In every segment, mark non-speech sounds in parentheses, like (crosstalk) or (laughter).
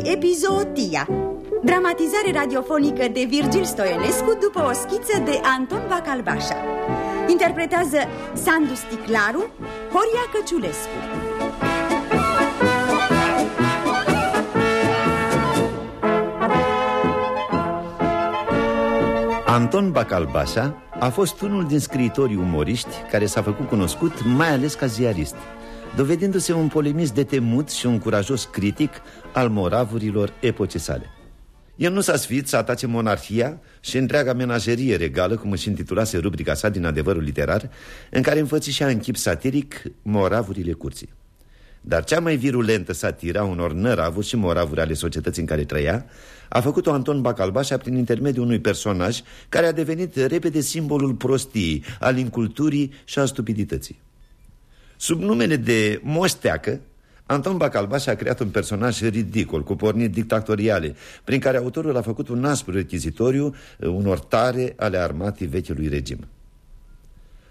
și Epizotia Dramatizare radiofonică de Virgil Stoienescu după o schiță de Anton Bacalbașa. Interpretează Sandu Sticlaru, Horia Căciulescu. Anton Bacalbașa a fost unul din scriitorii umoriști care s-a făcut cunoscut mai ales ca ziarist dovedindu-se un polemist de temut și un curajos critic al moravurilor epoce sale. El nu s-a sfit să atace monarhia și întreaga menagerie regală, cum își intitulase rubrica sa din adevărul literar, în care înfățișea în chip satiric moravurile curții. Dar cea mai virulentă satira unor năravuri și moravuri ale societății în care trăia a făcut-o Anton Bacalbașa prin intermediul unui personaj care a devenit repede simbolul prostiei, al inculturii și al stupidității. Sub numele de Mosteacă, Anton Bacalbaș a creat un personaj ridicol, cu porniri dictatoriale, prin care autorul a făcut un aspru rechizitoriu uh, unor tare ale armatei vechiului regim.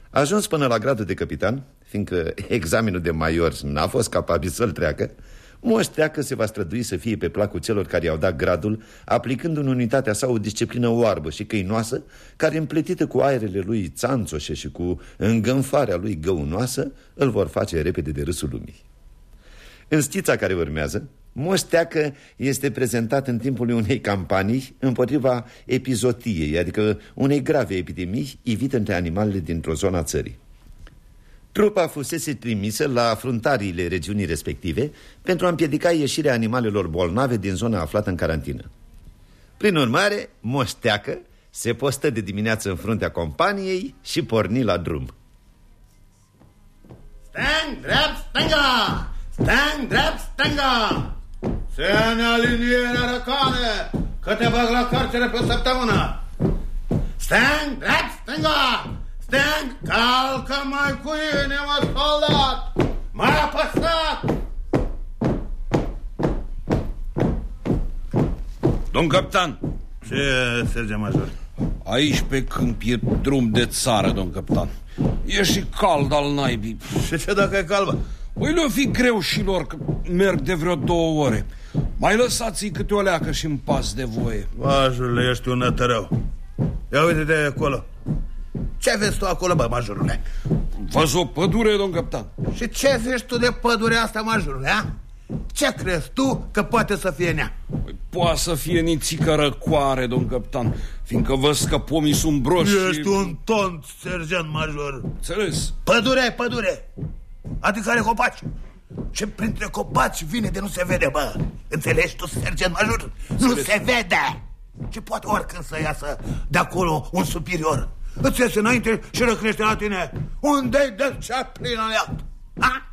A ajuns până la gradul de capitan, fiindcă (laughs) examenul de major n-a fost capabil să-l treacă, Moșteacă se va strădui să fie pe placul celor care i-au dat gradul, aplicând în unitatea sa o disciplină oarbă și căinoasă, care împletită cu aerele lui țanțoșe și cu îngânfarea lui găunoasă, îl vor face repede de râsul lumii. În schița care urmează, Moșteacă este prezentat în timpul unei campanii împotriva epizotiei, adică unei grave epidemii ivite între animalele dintr-o zonă a țării. Trupa fusese trimisă la fruntariile regiunii respective pentru a împiedica ieșirea animalelor bolnave din zona aflată în carantină. Prin urmare, Moșteacă se postă de dimineață în fruntea companiei și porni la drum. Stang, drept, stânga! Stang, drept, stânga! Se ne alinierea răcane, că te bag la carcere pe o săptămână! Stang, drept, stânga! Stang, calcă mai cu inima, soldat! Mai apăsat! Domn capitan! Ce, Serge Major? Aici pe câmp e drum de țară, domn capitan. E și cald al naibii. Și ce dacă e calbă? Păi le fi greu și lor că merg de vreo două ore. Mai lăsați-i câte o leacă și în pas de voie. Majorule, ești un nătărău. Ia uite de acolo. Ce vezi tu acolo, bă, majorule? Văz o pădure, domn capitan. Și ce zici tu de pădurea asta, majorule, a? Ce crezi tu că poate să fie nea? Păi, poate să fie nițică răcoare, domn capitan, fiindcă văd că pomii sunt broși Ești și... un tont, sergent major. Înțeles? Pădure, pădure. Adică are copaci. Și printre copaci vine de nu se vede, bă. Înțelegi tu, sergent major? Nu se vede. Și poate oricând să iasă de acolo un superior. Îți iese înainte și răcnește la tine. Unde-i disciplina ea? Ha?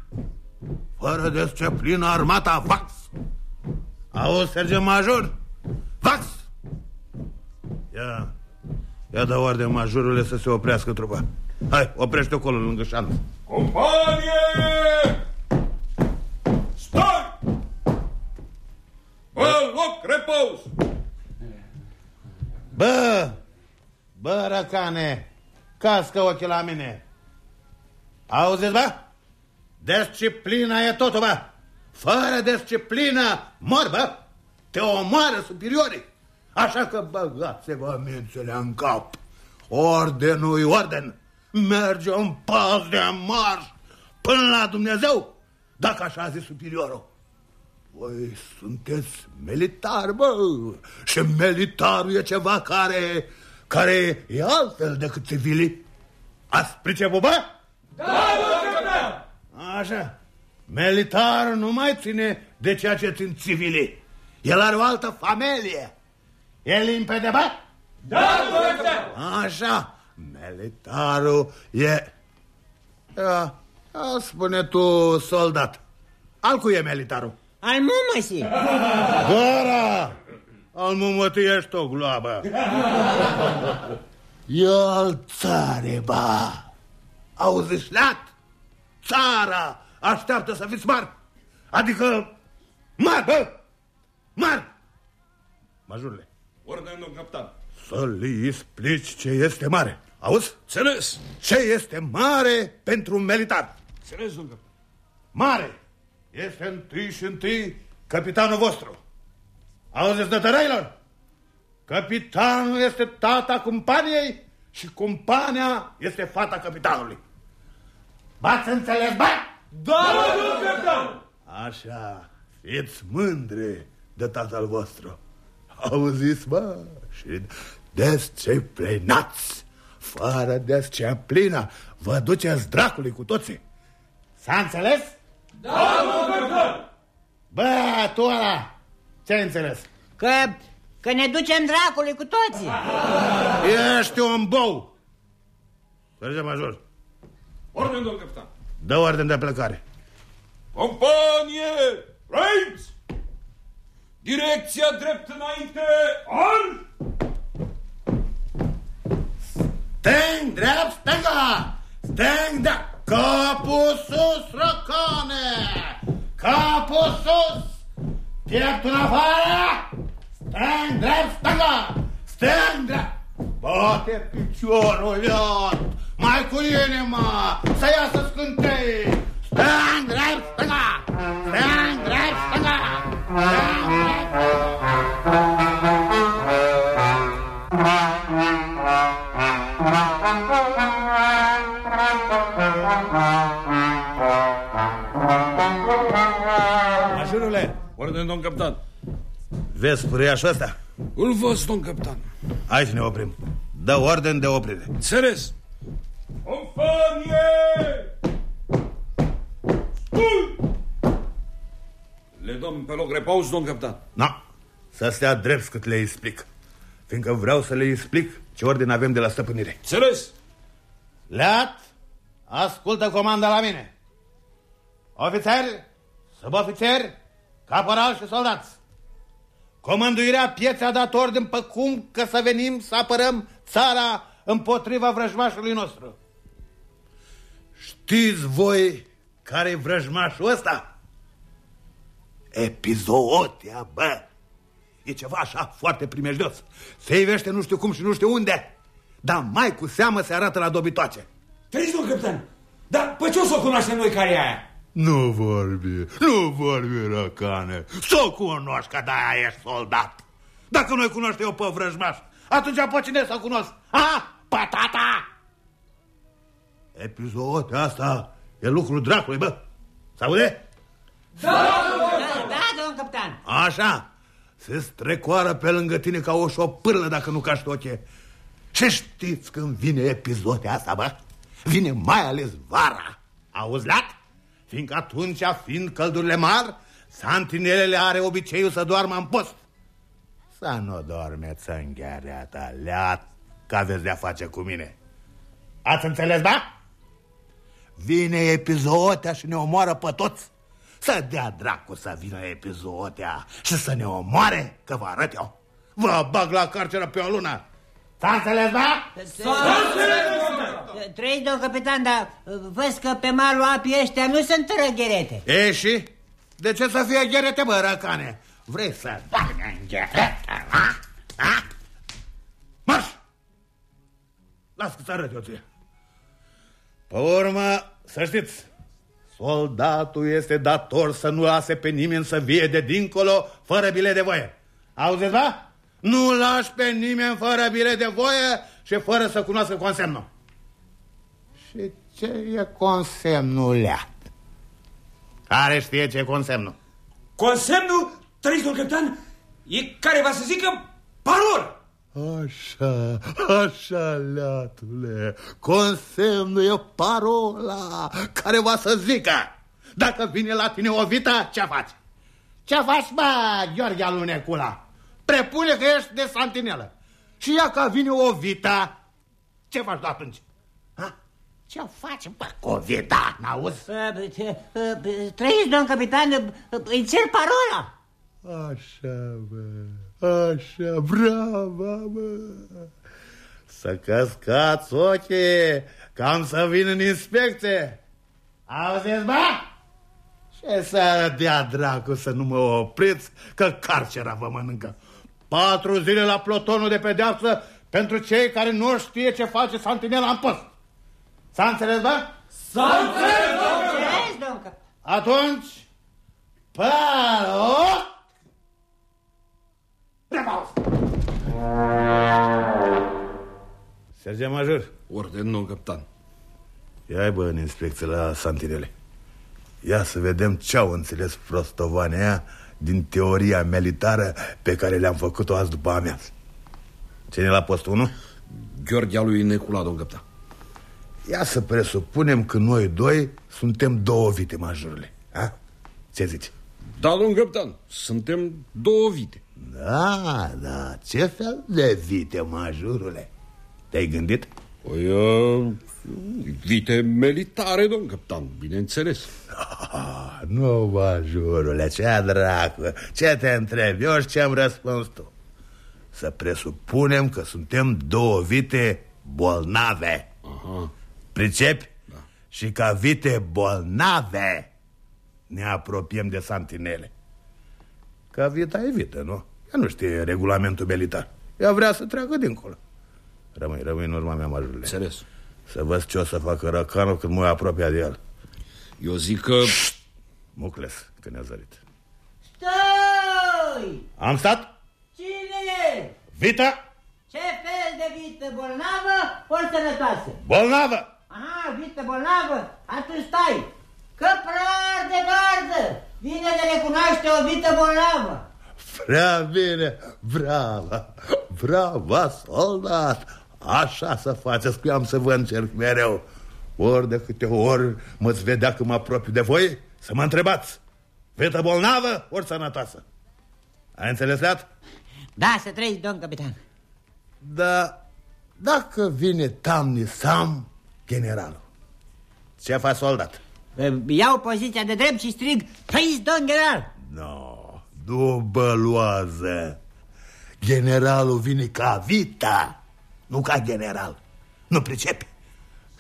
Fără disciplină armata Vax. Auzi, sergent major? Vax! Ia, ia dă ordine majorule să se oprească trupa. Hai, oprește acolo lângă șanț. Companie! Stai! Bă, loc, repaus! Bă, bă, răcane, cască ochii la mine. Auziți, bă? Disciplina e totul, bă. Fără disciplină, mor, bă. Te omoară superiorii. Așa că băgați-vă mințele în cap. Ordenul orden. Merge în pas de marș până la Dumnezeu, dacă așa a zis superiorul. Voi sunteți militar, bă, și militarul e ceva care, care e altfel decât civilii. Ați priceput, bă? Da, Așa. Militarul nu mai ține de ceea ce țin civilii. El are o altă familie. E limpede, bă? Da, Așa. Militarul e... Ia, ia spune tu, soldat. Al cui e militarul? Al mumăsii. Gora! Al mumătii ești o gloabă. (laughs) E al țare, ba. Auzi, șlat? Țara așteaptă să fiți mari. Adică mari, bă! Mari! Majorule, Ordine, domn capitan. să li explici ce este mare. Auzi? Înțeles? Ce este mare pentru un militar? Înțeles, domn capitan. Mare este întâi și întâi capitanul vostru. Auziți, nătărăilor? Capitanul este tata companiei și compania este fata capitanului. V-ați înțeles, bă? Da, domnul capitan! Așa, fiți mândri de tatăl vostru. Auziți, bă? Și disciplinați. Fără disciplină, vă duceți dracului cu toții. S-a înțeles? Da, domnul capitan! Bă, tu ăla, ce ai înțeles? Că, că ne ducem dracului cu toții. Ești un bou. Serge major, Ordine, domnul capitan! dă ordine de plecare. Companie! Reims! Direcția drept înainte! Al! Stâng, drept, stânga! Stâng, drept! Capul sus, răcane! Capul sus! Pieptul în afară! Stâng, drept, stânga! Stâng, drept! Bate piciorul, iot! Mai cu inima! Să iasă scântei! Stâng, drept, stânga! Stâng, drept, stânga! Stâng, drept! Ordine, domnul capitan! vezi furiașul ăsta? Îl văz, domnul capitan! Hai să ne oprim. Dă ordine de oprire. Înțeles! Companie! Stul! Le dăm pe loc repaus, domnul capitan. Na, să stea drept cât le explic. Fiindcă vreau să le explic ce ordine avem de la stăpânire. Înțeles? Leat, ascultă comanda la mine. Ofițeri, subofițeri, caporal și soldați. Comânduirea pieței a dat ordin pe cum că să venim să apărăm țara împotriva vrăjmașului nostru. Știți voi care e vrăjmașul ăsta? Epizootia, bă! E ceva așa foarte primejdios. Se ivește nu știu cum și nu știu unde, dar mai cu seamă se arată la dobitoace. Treci, domnul capitan. Dar pe ce o să o cunoaștem noi care e aia? Nu vorbi, nu vorbi, răcane. Să o cunoști că de-aia ești soldat. Dacă nu-i cunoște eu pe vrăjmaș, atunci pe cine să cunosc? Ha? Patata! Episodul asta e lucru dracului, bă. S-aude? Da, da, domnul capitan. Așa. Se strecoară pe lângă tine ca o șopârlă dacă nu cași oche. Ce știți când vine episodul asta, bă? Vine mai ales vara. Auzi, lat? Fiindcă atunci, fiind căldurile mari, santinelele are obiceiul să doarmă în post. Să nu dormeți în gheareata, leat, că aveți de-a face cu mine. Ați înțeles, da? Vine epizotea și ne omoară pe toți. Să dea dracu să vină epizotea și să ne omoare, că vă arăt eu. Vă bag la carceră pe o lună. S-a înțeles, da? Trăiți, domnul capitan, dar uh, văd că pe malul apii ăștia nu sunt răgherete. E și? De ce să fie gherete, bă, răcane? Vrei să dormi în gherete, ha? Ha? Marș! Las că să arăt eu ție. Pe urmă, să știți, soldatul este dator să nu lase pe nimeni să vie de dincolo fără bilet de voie. Auziți, da? Nu lași pe nimeni fără bilet de voie și fără să cunoască consemnul. Și ce e consemnul leat? Care știe ce e consemnul? Consemnul, trăiți, domnul capitan, e care va să zică parol. Așa, așa, leatule, consemnul e parola care va să zică. Dacă vine la tine o vită, ce faci? Ce faci, bă, Gheorghe Alunecula? Prepune că ești de santinelă. Și ia că vine o vită, ce faci tu atunci? Ha? Ce faci, bă, cu o vită, n-auzi? Uh, uh, uh, Trăiți, domnul capitan, uh, îi cer parola. Așa, bă, așa, bravo, bă. Să căscați ochii, cam să vin în inspecție. Auziți, bă? Ce să dea dracu să nu mă opriți, că carcera vă mănâncă. Patru zile la plotonul de pedeapsă pentru cei care nu știe ce face santinela în post. S-a înțeles, bă? Înțeles, domnul capitan. Atunci, paro... Sergent Major, Orden, domn capitan. ia bă în inspecție la Santinele. Ia să vedem ce au înțeles prostovanii aia din teoria militară pe care le-am făcut-o azi după amiază. Cine la postul 1? Gheorghea lui Necula, domn capitan. Ia să presupunem că noi doi suntem două vite, majorule. A? Ce zici? Da, domn capitan, suntem două vite. Da, da, ce fel de vite, majorule? Te-ai gândit? Păi, uh, vite militare, domn capitan, bineînțeles. Ah, nu, majorule, ce dracu, ce te întrebi? Eu știu ce-am răspuns tu. Să presupunem că suntem două vite bolnave. Aha. Pricepi? Da. Și ca vite bolnave ne apropiem de santinele. Ca vita e vită, nu? Ea nu știe regulamentul militar. Ea vrea să treacă dincolo. Rămâi, rămâi în urma mea, majorule. Înțeles. Să văd ce o să facă răcanul când mă voi apropia de el. Eu zic că... Mucles, că ne-a zărit. Stai! Am stat? Cine? Vita Ce fel de vită bolnavă ori sănătoasă? bolnavă! Aha, vită bolnavă? Atunci stai! Căprar de gardă! Vine de recunoaște o vită bolnavă! Prea bine, bravo, bravo, soldat! Așa să faceți, că eu am să vă încerc mereu. Ori de câte ori mă-ți vedea că mă apropiu de voi, să mă întrebați. Vetă bolnavă, ori sănătoasă? Ai înțeles, Leat? Da, să trăiți, domn capitan. Da, dacă vine Tamni Sam, generalul, ce faci, soldat? Iau poziția de drept și strig Trăiți, domn general! No, nu băluază. Generalul vine ca vita, nu ca general. Nu pricepi?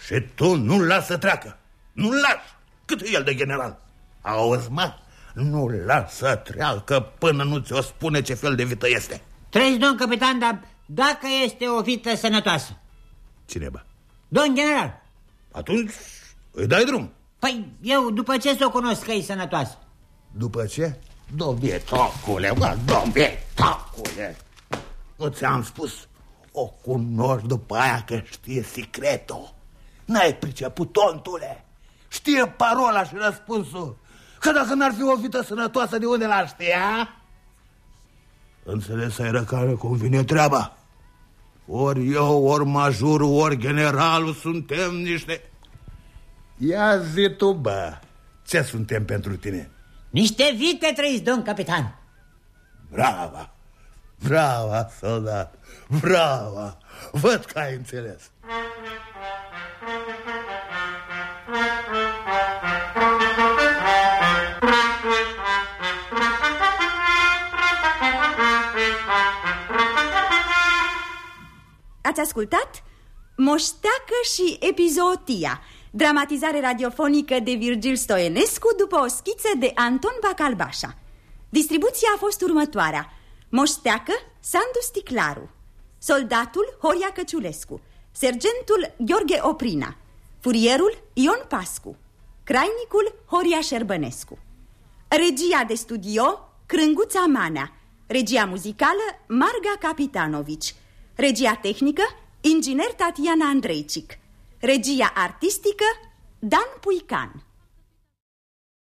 Și tu nu-l lasă să treacă. Nu-l lași. Cât e el de general? Auzi, mă? Nu-l lasă să treacă până nu ți-o spune ce fel de vită este. Trăiți, domn capitan, dar dacă este o vită sănătoasă? Cine, bă? Domn general! Atunci îi dai drum. Păi eu după ce să o cunosc că e sănătoasă? După ce? Domne, tocule, mă, domne, tocule. Nu ți-am spus? O cunoști după aia că știe secretul. N-ai priceput, tontule. Știe parola și răspunsul. Că dacă n-ar fi o vită sănătoasă, de unde l-ar știa? Înțeles, ai răcară cum vine treaba. Ori eu, ori majorul, ori generalul suntem niște... Ia zi tu, bă, ce suntem pentru tine? Niște vite trăiți, domn capitan! Brava! Brava, soldat! Brava! Văd că ai înțeles. Ați ascultat? Moșteacă și epizootia. Dramatizare radiofonică de Virgil Stoenescu după o schiță de Anton Bacalbașa. Distribuția a fost următoarea. Moșteacă Sandu Sticlaru. Soldatul Horia Căciulescu. Sergentul Gheorghe Oprina. Furierul Ion Pascu. Crainicul Horia Șerbănescu. Regia de studio Crânguța Manea. Regia muzicală Marga Capitanovici Regia tehnică Inginer Tatiana Andreicic Regia artistică Dan Puican